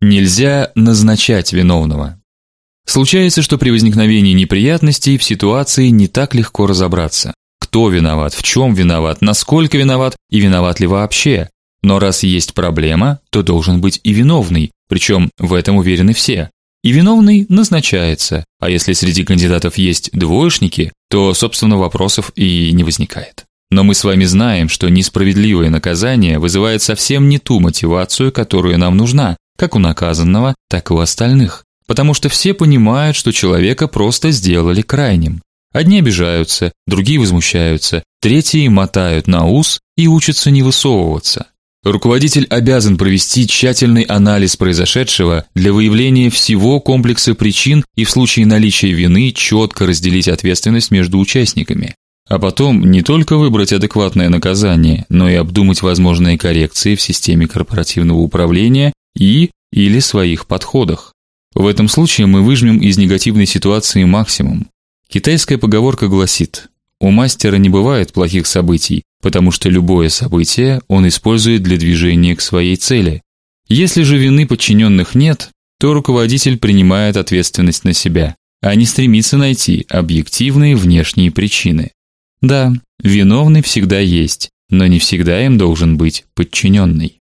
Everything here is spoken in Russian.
Нельзя назначать виновного. Случается, что при возникновении неприятностей в ситуации не так легко разобраться, кто виноват, в чем виноват, насколько виноват и виноват ли вообще. Но раз есть проблема, то должен быть и виновный, причем в этом уверены все. И виновный назначается. А если среди кандидатов есть двоечники, то собственно вопросов и не возникает. Но мы с вами знаем, что несправедливое наказание вызывает совсем не ту мотивацию, которая нам нужна, как у наказанного, так и у остальных. Потому что все понимают, что человека просто сделали крайним. Одни обижаются, другие возмущаются, третьи мотают на ус и учатся не высовываться. Руководитель обязан провести тщательный анализ произошедшего для выявления всего комплекса причин и в случае наличия вины четко разделить ответственность между участниками. А потом не только выбрать адекватное наказание, но и обдумать возможные коррекции в системе корпоративного управления и или своих подходах. В этом случае мы выжмем из негативной ситуации максимум. Китайская поговорка гласит: у мастера не бывает плохих событий, потому что любое событие он использует для движения к своей цели. Если же вины подчиненных нет, то руководитель принимает ответственность на себя, а не стремится найти объективные внешние причины. Да, виновный всегда есть, но не всегда им должен быть подчиненный.